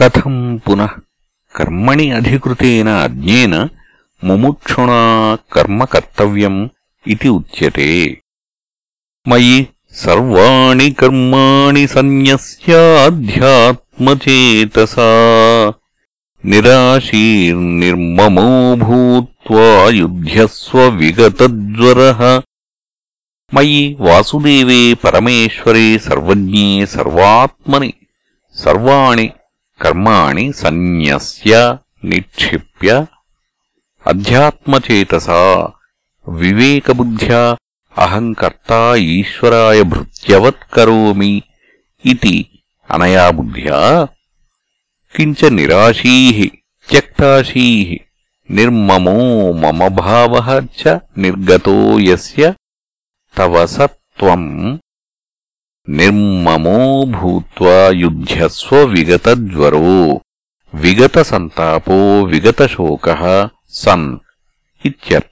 కథం పునః కర్మణి అధికృతేన అజ్ఞేన ముముక్షుణా కర్మ కర్తవ్యం ఇది ఉచ్యతే. మయి సర్వాణి కర్మాణి సన్యస్యాధ్యాత్మచేతసా నిరాశీర్నిర్మమో భూత్వా యుధ్యస్వ విగతజ్వరः. మయి వాసుదేవే పరమేశ్వరే సర్వజ్ఞే సర్వాత్మని సర్వాణి కర్మాణి సన్యస్య నిక్షిప్య అధ్యాత్మచేతసా వివేకబుద్ధ్యా అహంకర్తా ఈశ్వరాయ భృత్యవత్ కరోమి ఇతి అనయా బుద్ధ్యా కించ నిరాశీ త్యక్తాశీ నిర్మమో మమ భావ చ నిర్గతో యస్య తవ సత్వం నిర్మమో భూత్వా యుధ్యస్వ విగతజ్వరో. విగతసంతాపో విగతశోకः సన్ ఇత్యర్థ.